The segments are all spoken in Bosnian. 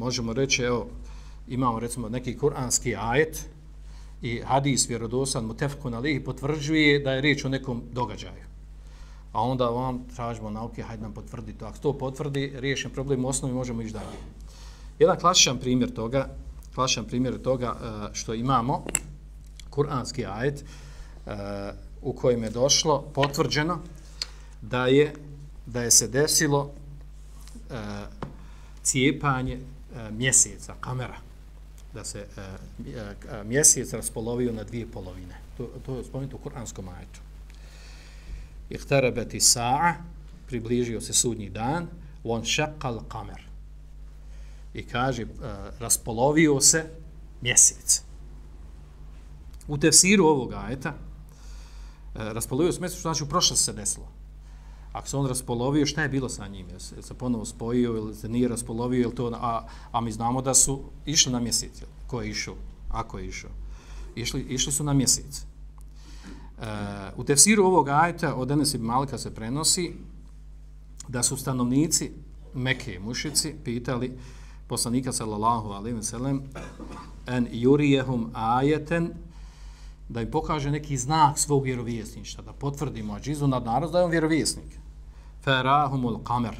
možemo reći, evo, imamo recimo neki kuranski ajet i hadis vjerodosan mutefkun alih potvrđuje da je riječ o nekom događaju. A onda vam tražimo nauke, hajde nam potvrdi to. Ako to potvrdi, riješen problem u osnovi, možemo ići dalje. Jedan klasičan primjer toga, klasičan primjer toga e, što imamo, kuranski ajet, e, u kojem je došlo, potvrđeno, da je da je se desilo e, cijepanje E, mjeseca, kamera, da se e, e, mjesec raspolovio na dvije polovine. To, to je spomenuto u kuranskom ajetu. Ihtarebeti sa'a, približio se sudnji dan, on šakal kamer. I kaže, raspolovio se mjesec. U tefsiru ovog ajeta, raspolovio se mjesec, što znači u prošlosti se desilo. Ako se on raspolovio, šta je bilo sa njim? Je se, se ponovo spojio ili se nije raspolovio? Ili to, a, a mi znamo da su išli na mjesec. Ko je išao? Ako je išao? Išli, išli su na mjesec. E, u tefsiru ovog ajta od Enes ibn Malika se prenosi da su stanovnici Mekke mušici pitali poslanika sallallahu alaihi wa sallam en jurijehum ajeten da im pokaže neki znak svog vjerovjesništva, da potvrdi ađizu nad narod, da je on vjerovjesnik. Ferahumul kamer.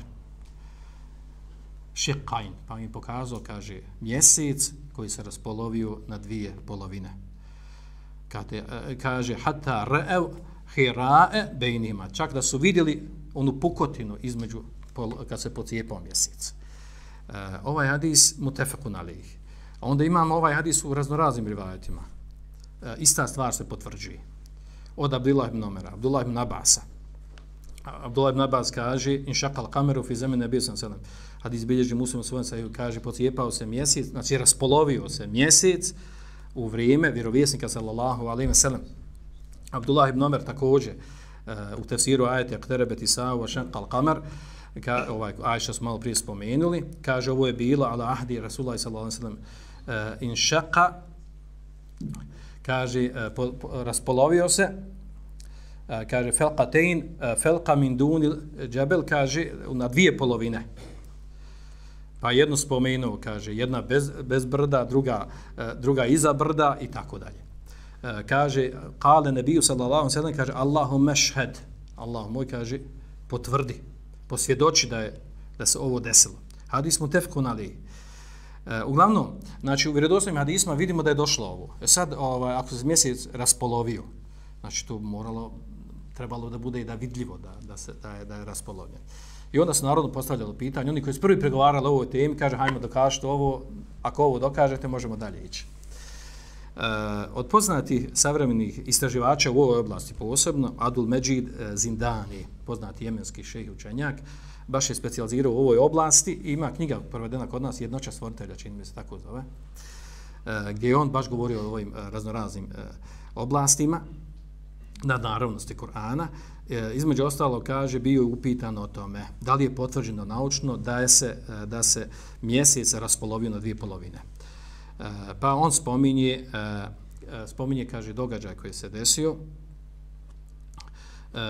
Šikajn. Pa mi pokazao, kaže, mjesec koji se raspolovio na dvije polovine. Kate, eh, kaže, hata re'ev hirae bejnima. Čak da su vidjeli onu pukotinu između, kad se pocijepao mjesec. Uh, ovaj hadis mutefakun alih. Onda imamo ovaj hadis u raznoraznim rivajetima. E, ista stvar se potvrđuje. Od Abdullah ibn Omera, Abdullah ibn Abasa. Abdullah ibn Abbas kaže, inšakal kameru fi zemlje bio sam sedem. Had izbilježi muslim svojom sa kaže, pocijepao se mjesec, znači raspolovio se mjesec u vrijeme vjerovjesnika sallallahu alaihi wa sallam. Abdullah ibn Omer također uh, u tefsiru ajete Akterebet sa'u wa šakal kamer, ka, ovaj, Ajša smo malo prije spomenuli, kaže, ovo je bilo ala ahdi Rasulullah sallallahu alaihi wa sallam, uh, e, kaže, e, po, po, raspolovio se, e, kaže, felqatein, e, felqa min dunil džabel, kaže, na dvije polovine. Pa jednu spomenuo, kaže, jedna bez, bez brda, druga, druga iza brda i tako dalje. Kaže, kale nebiju sallallahu sallam, kaže, Allahu mešhed, Allah moj, kaže, potvrdi, posvjedoči da je da se ovo desilo. Hadis mu tefkun alihi. Uh, uglavnom, znači u vjerodostojnim hadisma vidimo da je došlo ovo. E sad, ovaj, ako se mjesec raspolovio, znači to moralo, trebalo da bude i da vidljivo da, da, se, da, je, da je raspolovljen. I onda se narodno postavljalo pitanje, oni koji su prvi pregovarali o ovoj temi, kaže, hajmo dokažete ovo, ako ovo dokažete, možemo dalje ići. E, od poznatih savremenih istraživača u ovoj oblasti posebno, Adul Međid e, Zindani, poznati jemenski šejh učenjak, baš je specijalizirao u ovoj oblasti i ima knjiga provedena kod nas jednoća stvoritelja, čini mi se tako zove, e, gdje je on baš govorio o ovim e, raznoraznim e, oblastima na naravnosti Kur'ana. E, između ostalo kaže, bio je upitan o tome da li je potvrđeno naučno da je se, e, da se mjesec raspolovio na dvije polovine. E, pa on spominje, spominje, kaže, događaj koji se desio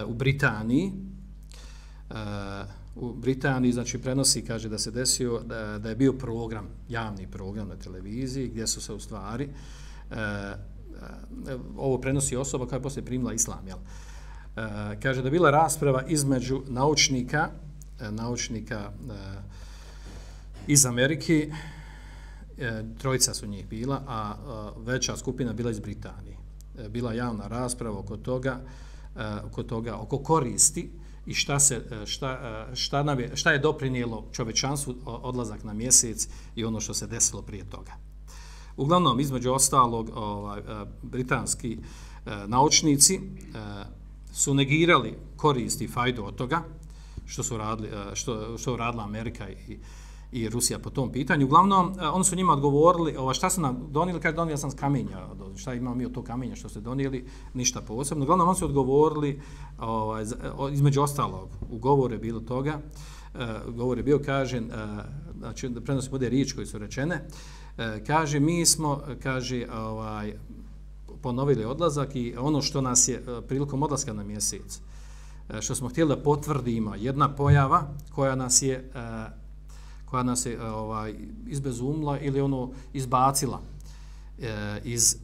u Britaniji, u Britaniji znači prenosi kaže da se desio da, da je bio program javni program na televiziji gdje su se u stvari e, e, ovo prenosi osoba koja je poslije primila islam jel? E, kaže da bila rasprava između naučnika e, naučnika e, iz Amerike e, trojica su njih bila a e, veća skupina bila iz Britanije e, bila javna rasprava oko toga e, oko toga oko koristi i šta, se, e, šta, e, šta, nam je, šta je doprinijelo čovečanstvu odlazak na mjesec i ono što se desilo prije toga. Uglavnom, između ostalog, ovaj, e, britanski britanski naučnici su negirali korist i fajdu od toga, što su radili, što, što radila Amerika i, i Rusija po tom pitanju. Uglavnom, e, oni su njima odgovorili, ova, šta su nam donijeli, kaže donijeli sam s kamenja, šta imamo mi od tog kamenja što ste donijeli, ništa posebno. Uglavnom, oni su odgovorili, ovaj, između ostalog, u govore bilo toga, uh, govor je bio kaže, uh, znači da prenosi bude riječ koji su rečene, uh, kaže, mi smo, kaže, ovaj, ponovili odlazak i ono što nas je uh, prilikom odlaska na mjesec, uh, što smo htjeli da potvrdimo, jedna pojava koja nas je uh, koja nas je e, ovaj, izbezumla ili ono izbacila e, iz,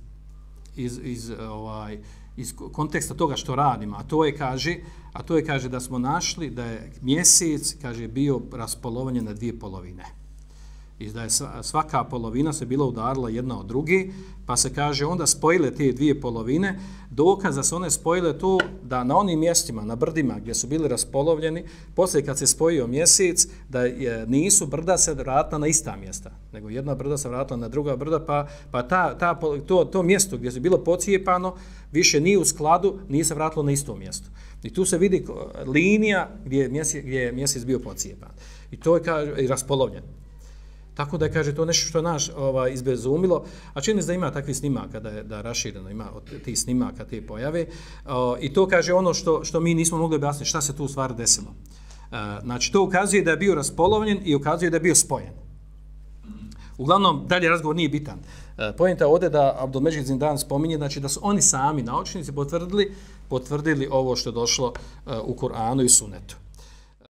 iz, iz, e, ovaj, iz konteksta toga što radimo, a to je kaže, a to je kaže da smo našli da je mjesec kaže bio raspolovanje na dvije polovine i da je svaka polovina se bila udarila jedna od druge, pa se kaže onda spojile te dvije polovine, dokaz da se one spojile to da na onim mjestima, na brdima gdje su bili raspolovljeni, poslije kad se spojio mjesec, da je, nisu brda se vratila na ista mjesta, nego jedna brda se vratila na druga brda, pa, pa ta, ta, to, to mjesto gdje se bilo pocijepano, više nije u skladu, nije se vratilo na isto mjesto. I tu se vidi linija gdje je mjesec, gdje je mjesec bio pocijepan. I to je kaže, i raspolovljen. Tako da kaže to nešto što naš ovaj izbezumilo, a čini se da ima takvi snimaka da je da rašireno ima od tih snimaka te pojave. O, I to kaže ono što što mi nismo mogli objasniti šta se tu u stvari desilo. E, znači to ukazuje da je bio raspolovljen i ukazuje da je bio spojen. Uglavnom dalje razgovor nije bitan. E, Pojenta ovde da Abdulmeđid Zindan spominje znači da su oni sami naučnici potvrdili potvrdili ovo što je došlo e, u Kur'anu i Sunnetu.